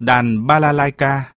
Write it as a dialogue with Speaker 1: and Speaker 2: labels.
Speaker 1: Đàn balalaika.